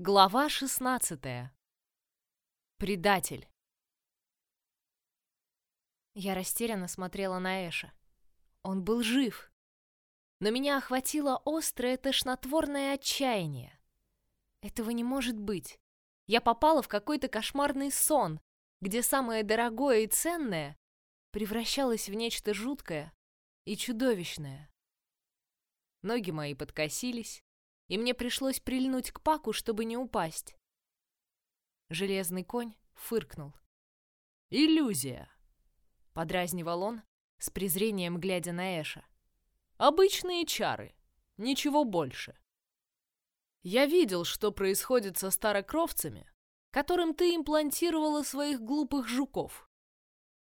Глава 16. Предатель. Я растерянно смотрела на Эша. Он был жив. Но меня охватило острое тошнотворное отчаяние. Этого не может быть. Я попала в какой-то кошмарный сон, где самое дорогое и ценное превращалось в нечто жуткое и чудовищное. Ноги мои подкосились, и мне пришлось прильнуть к паку, чтобы не упасть. Железный конь фыркнул. «Иллюзия!» — подразнивал он, с презрением глядя на Эша. «Обычные чары, ничего больше. Я видел, что происходит со старокровцами, которым ты имплантировала своих глупых жуков.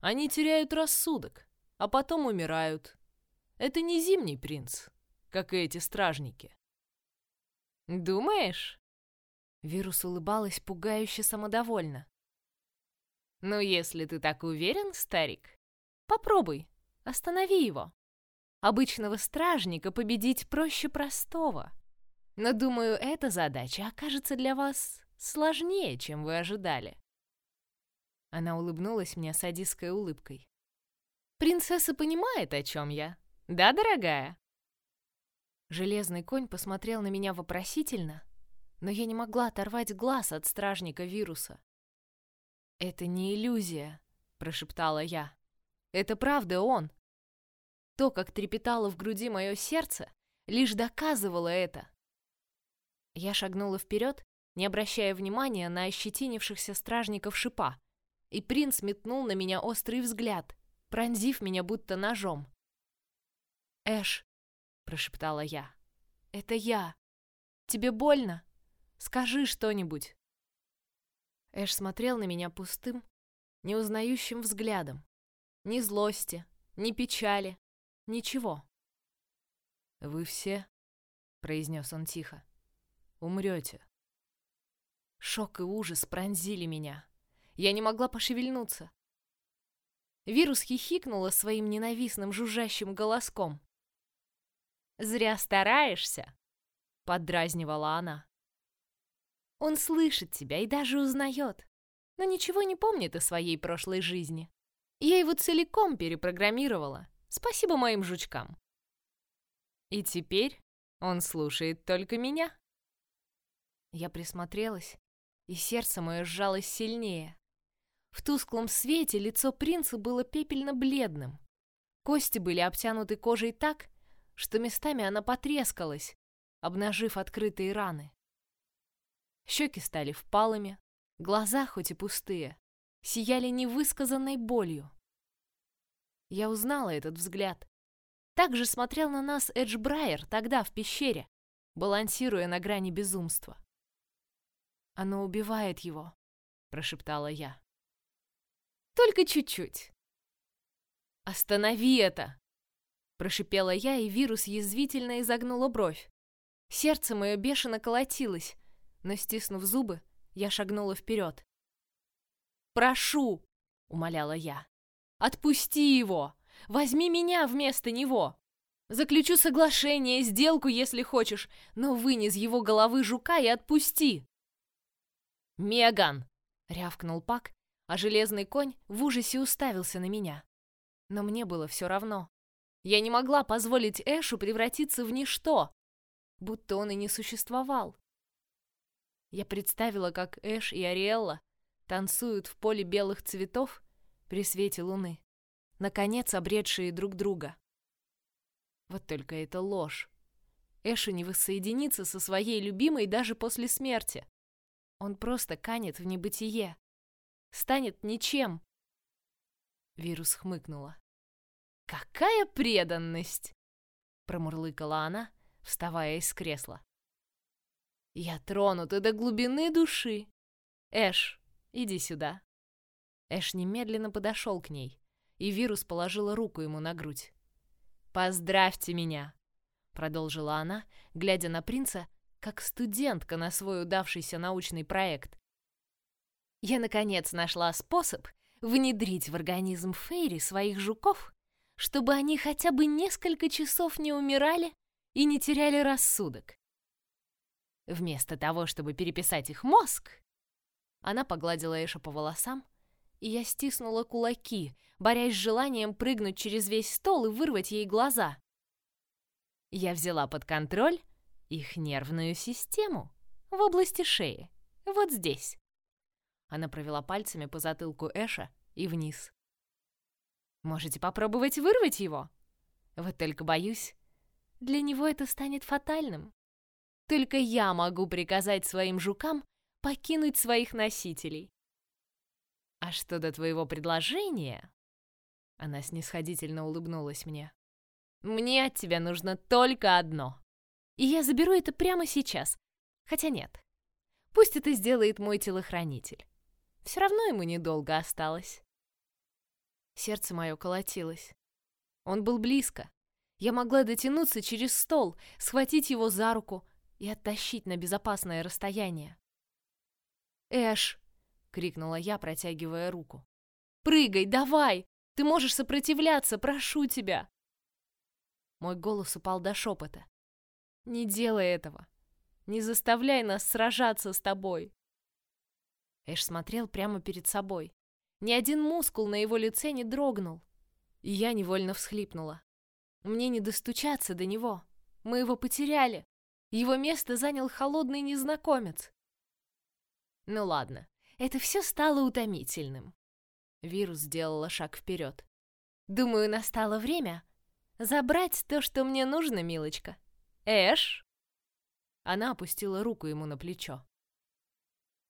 Они теряют рассудок, а потом умирают. Это не зимний принц, как и эти стражники. «Думаешь?» Вирус улыбалась пугающе самодовольно. «Ну, если ты так уверен, старик, попробуй, останови его. Обычного стражника победить проще простого. Но, думаю, эта задача окажется для вас сложнее, чем вы ожидали». Она улыбнулась мне садистской улыбкой. «Принцесса понимает, о чем я, да, дорогая?» Железный конь посмотрел на меня вопросительно, но я не могла оторвать глаз от стражника вируса. «Это не иллюзия», — прошептала я. «Это правда он». То, как трепетало в груди мое сердце, лишь доказывало это. Я шагнула вперед, не обращая внимания на ощетинившихся стражников шипа, и принц метнул на меня острый взгляд, пронзив меня будто ножом. «Эш, прошептала я. Это я. Тебе больно? Скажи что-нибудь. Эш смотрел на меня пустым, неузнающим взглядом. Ни злости, ни печали, ничего. Вы все, произнес он тихо, умрете. Шок и ужас пронзили меня. Я не могла пошевельнуться. Вирус хихикнула своим ненавистным жужжащим голоском. Зря стараешься, поддразнивала она. Он слышит тебя и даже узнает, но ничего не помнит о своей прошлой жизни. Я его целиком перепрограммировала. Спасибо моим жучкам. И теперь он слушает только меня. Я присмотрелась, и сердце мое сжалось сильнее. В тусклом свете лицо принца было пепельно-бледным. Кости были обтянуты кожей так, что местами она потрескалась, обнажив открытые раны. Щеки стали впалыми, глаза, хоть и пустые, сияли невысказанной болью. Я узнала этот взгляд. Так же смотрел на нас Эдж Брайер тогда в пещере, балансируя на грани безумства. «Оно убивает его», — прошептала я. «Только чуть-чуть». «Останови это!» Прошипела я, и вирус язвительно изогнула бровь. Сердце мое бешено колотилось, но, стиснув зубы, я шагнула вперед. «Прошу!» — умоляла я. «Отпусти его! Возьми меня вместо него! Заключу соглашение, сделку, если хочешь, но вынь его головы жука и отпусти!» «Меган!» — рявкнул Пак, а железный конь в ужасе уставился на меня. Но мне было все равно. Я не могла позволить Эшу превратиться в ничто, будто он и не существовал. Я представила, как Эш и Ариэлла танцуют в поле белых цветов при свете луны, наконец обретшие друг друга. Вот только это ложь. Эшу не воссоединится со своей любимой даже после смерти. Он просто канет в небытие. Станет ничем. Вирус хмыкнула. «Какая преданность!» — промурлыкала она, вставая из кресла. «Я тронута до глубины души. Эш, иди сюда». Эш немедленно подошел к ней, и вирус положила руку ему на грудь. «Поздравьте меня!» — продолжила она, глядя на принца, как студентка на свой удавшийся научный проект. «Я, наконец, нашла способ внедрить в организм Фейри своих жуков чтобы они хотя бы несколько часов не умирали и не теряли рассудок. Вместо того, чтобы переписать их мозг, она погладила Эша по волосам, и я стиснула кулаки, борясь с желанием прыгнуть через весь стол и вырвать ей глаза. Я взяла под контроль их нервную систему в области шеи, вот здесь. Она провела пальцами по затылку Эша и вниз. Можете попробовать вырвать его. Вот только боюсь, для него это станет фатальным. Только я могу приказать своим жукам покинуть своих носителей. А что до твоего предложения? Она снисходительно улыбнулась мне. Мне от тебя нужно только одно. И я заберу это прямо сейчас. Хотя нет. Пусть это сделает мой телохранитель. Все равно ему недолго осталось. Сердце мое колотилось. Он был близко. Я могла дотянуться через стол, схватить его за руку и оттащить на безопасное расстояние. «Эш!» — крикнула я, протягивая руку. «Прыгай, давай! Ты можешь сопротивляться, прошу тебя!» Мой голос упал до шепота. «Не делай этого! Не заставляй нас сражаться с тобой!» Эш смотрел прямо перед собой. Ни один мускул на его лице не дрогнул. И я невольно всхлипнула. Мне не достучаться до него. Мы его потеряли. Его место занял холодный незнакомец. Ну ладно, это все стало утомительным. Вирус сделала шаг вперед. Думаю, настало время забрать то, что мне нужно, милочка. Эш? Она опустила руку ему на плечо.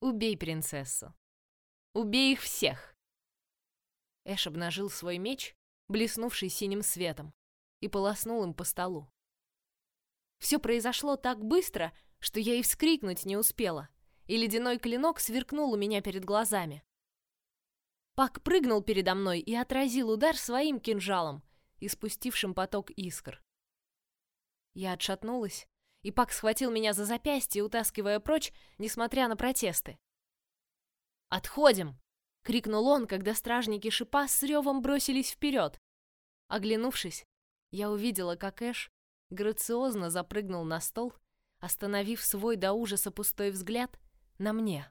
Убей принцессу. Убей их всех. Эш обнажил свой меч, блеснувший синим светом, и полоснул им по столу. Все произошло так быстро, что я и вскрикнуть не успела и ледяной клинок сверкнул у меня перед глазами. Пак прыгнул передо мной и отразил удар своим кинжалом, испустившим поток искр. Я отшатнулась, и Пак схватил меня за запястье, утаскивая прочь, несмотря на протесты. «Отходим!» — крикнул он, когда стражники шипа с ревом бросились вперед. Оглянувшись, я увидела, как Эш грациозно запрыгнул на стол, остановив свой до ужаса пустой взгляд на мне.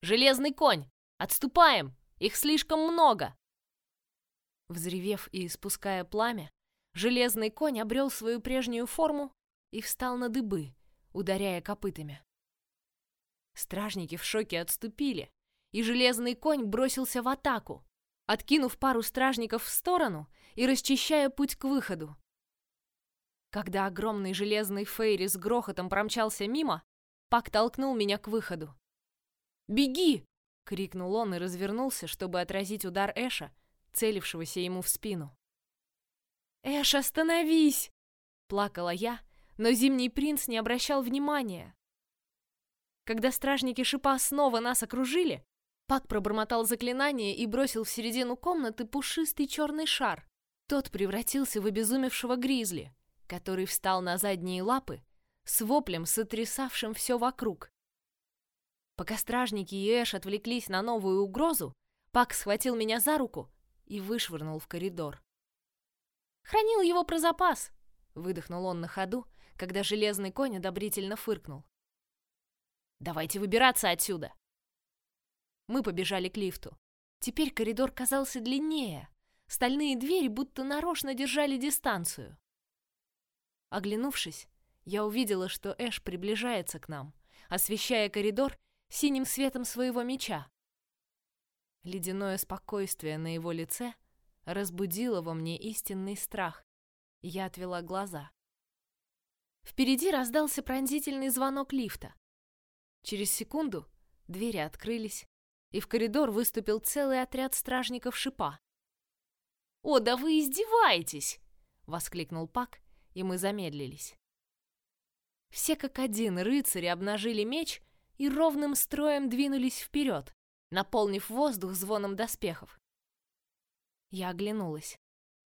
«Железный конь! Отступаем! Их слишком много!» Взревев и испуская пламя, железный конь обрел свою прежнюю форму и встал на дыбы, ударяя копытами. Стражники в шоке отступили, и железный конь бросился в атаку, откинув пару стражников в сторону и расчищая путь к выходу. Когда огромный железный фейри с грохотом промчался мимо, Пак толкнул меня к выходу. «Беги!» — крикнул он и развернулся, чтобы отразить удар Эша, целившегося ему в спину. «Эш, остановись!» — плакала я, но Зимний принц не обращал внимания. Когда стражники шипа снова нас окружили, Пак пробормотал заклинание и бросил в середину комнаты пушистый черный шар. Тот превратился в обезумевшего гризли, который встал на задние лапы с воплем, сотрясавшим все вокруг. Пока стражники и Эш отвлеклись на новую угрозу, Пак схватил меня за руку и вышвырнул в коридор. «Хранил его про запас!» — выдохнул он на ходу, когда железный конь одобрительно фыркнул. «Давайте выбираться отсюда!» Мы побежали к лифту. Теперь коридор казался длиннее. Стальные двери будто нарочно держали дистанцию. Оглянувшись, я увидела, что Эш приближается к нам, освещая коридор синим светом своего меча. Ледяное спокойствие на его лице разбудило во мне истинный страх. Я отвела глаза. Впереди раздался пронзительный звонок лифта. Через секунду двери открылись, и в коридор выступил целый отряд стражников шипа. «О, да вы издеваетесь!» — воскликнул Пак, и мы замедлились. Все как один рыцари обнажили меч и ровным строем двинулись вперед, наполнив воздух звоном доспехов. Я оглянулась.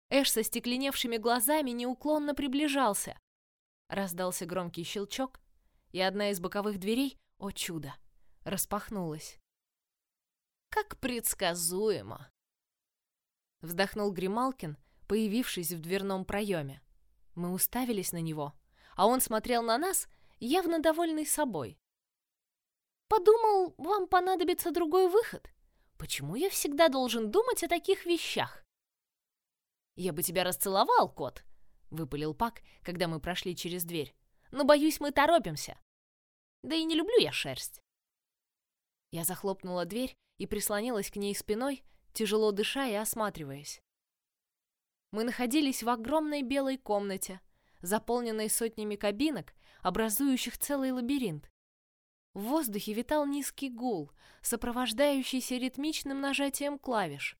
Эш со стекленевшими глазами неуклонно приближался. Раздался громкий щелчок, и одна из боковых дверей, о чудо, распахнулась. Как предсказуемо. Вздохнул Грималкин, появившись в дверном проеме. Мы уставились на него, а он смотрел на нас явно довольный собой. «Подумал, вам понадобится другой выход. Почему я всегда должен думать о таких вещах?» «Я бы тебя расцеловал, кот!» — выпалил Пак, когда мы прошли через дверь. «Но, боюсь, мы торопимся. Да и не люблю я шерсть». Я захлопнула дверь и прислонилась к ней спиной, тяжело дыша и осматриваясь. Мы находились в огромной белой комнате, заполненной сотнями кабинок, образующих целый лабиринт. В воздухе витал низкий гул, сопровождающийся ритмичным нажатием клавиш.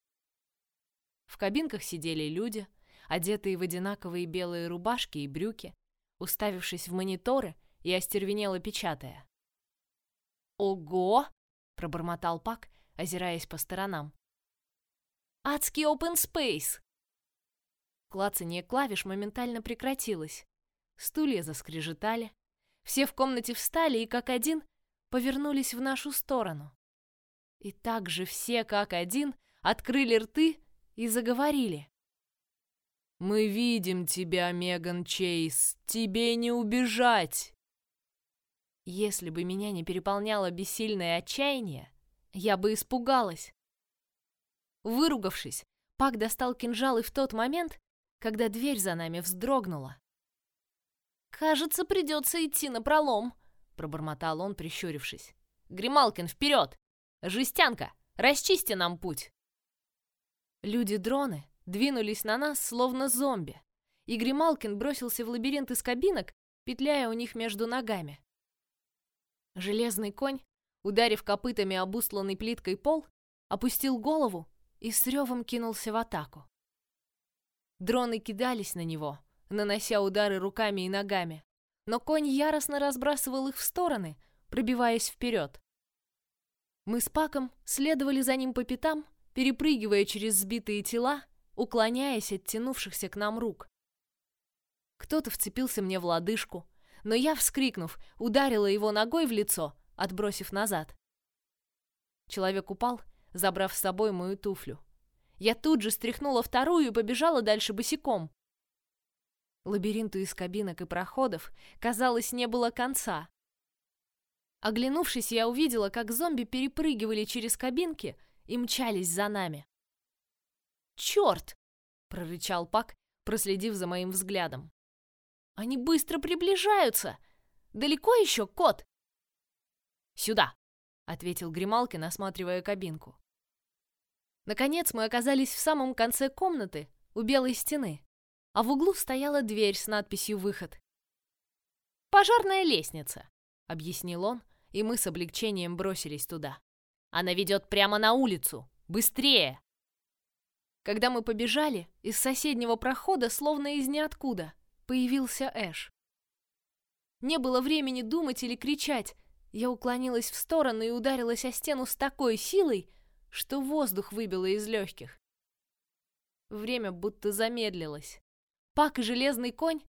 В кабинках сидели люди, одетые в одинаковые белые рубашки и брюки, уставившись в мониторы и остервенело печатая. «Ого!» — пробормотал Пак, озираясь по сторонам. «Адский open space!» Клацание клавиш моментально прекратилось. Стулья заскрежетали. Все в комнате встали и, как один, повернулись в нашу сторону. И также все, как один, открыли рты и заговорили. «Мы видим тебя, Меган Чейз! Тебе не убежать!» Если бы меня не переполняло бессильное отчаяние, я бы испугалась. Выругавшись, Пак достал кинжал и в тот момент, когда дверь за нами вздрогнула. «Кажется, придется идти на пролом», — пробормотал он, прищурившись. «Грималкин, вперед! Жестянка, расчисти нам путь!» Люди-дроны двинулись на нас, словно зомби, и Грималкин бросился в лабиринт из кабинок, петляя у них между ногами. Железный конь, ударив копытами об усланный плиткой пол, опустил голову и с ревом кинулся в атаку. Дроны кидались на него, нанося удары руками и ногами, но конь яростно разбрасывал их в стороны, пробиваясь вперед. Мы с Паком следовали за ним по пятам, перепрыгивая через сбитые тела, уклоняясь от тянувшихся к нам рук. Кто-то вцепился мне в лодыжку, но я, вскрикнув, ударила его ногой в лицо, отбросив назад. Человек упал, забрав с собой мою туфлю. Я тут же стряхнула вторую и побежала дальше босиком. Лабиринту из кабинок и проходов, казалось, не было конца. Оглянувшись, я увидела, как зомби перепрыгивали через кабинки и мчались за нами. «Черт!» — прорычал Пак, проследив за моим взглядом. Они быстро приближаются. Далеко еще, кот? Сюда, ответил Грималкин, осматривая кабинку. Наконец мы оказались в самом конце комнаты, у белой стены, а в углу стояла дверь с надписью «Выход». «Пожарная лестница», — объяснил он, и мы с облегчением бросились туда. «Она ведет прямо на улицу! Быстрее!» Когда мы побежали, из соседнего прохода, словно из ниоткуда, появился Эш. Не было времени думать или кричать. Я уклонилась в сторону и ударилась о стену с такой силой, что воздух выбило из легких. Время будто замедлилось. Пак и железный конь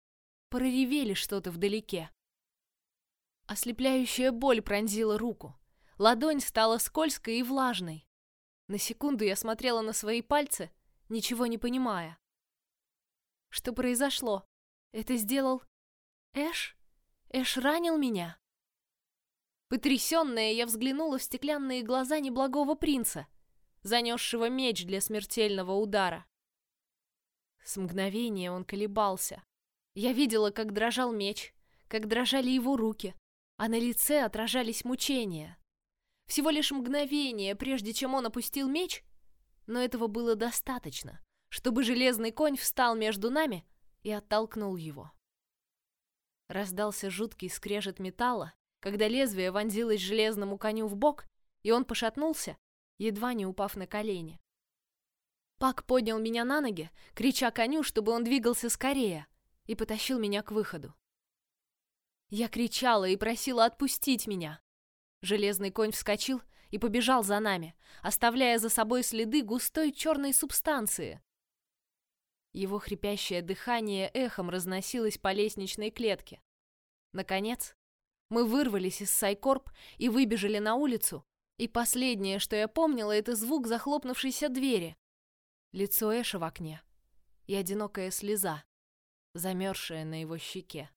проревели что-то вдалеке. Ослепляющая боль пронзила руку. Ладонь стала скользкой и влажной. На секунду я смотрела на свои пальцы, ничего не понимая. Что произошло? Это сделал Эш? Эш ранил меня? Потрясенная, я взглянула в стеклянные глаза неблагого принца, занесшего меч для смертельного удара. С мгновения он колебался. Я видела, как дрожал меч, как дрожали его руки, а на лице отражались мучения. Всего лишь мгновение, прежде чем он опустил меч, но этого было достаточно, чтобы железный конь встал между нами и оттолкнул его. Раздался жуткий скрежет металла, когда лезвие вонзилось железному коню в бок, и он пошатнулся, едва не упав на колени. Пак поднял меня на ноги, крича коню, чтобы он двигался скорее, и потащил меня к выходу. Я кричала и просила отпустить меня. Железный конь вскочил и побежал за нами, оставляя за собой следы густой черной субстанции, его хрипящее дыхание эхом разносилось по лестничной клетке. Наконец, мы вырвались из Сайкорп и выбежали на улицу, и последнее, что я помнила, это звук захлопнувшейся двери. Лицо Эша в окне и одинокая слеза, замерзшая на его щеке.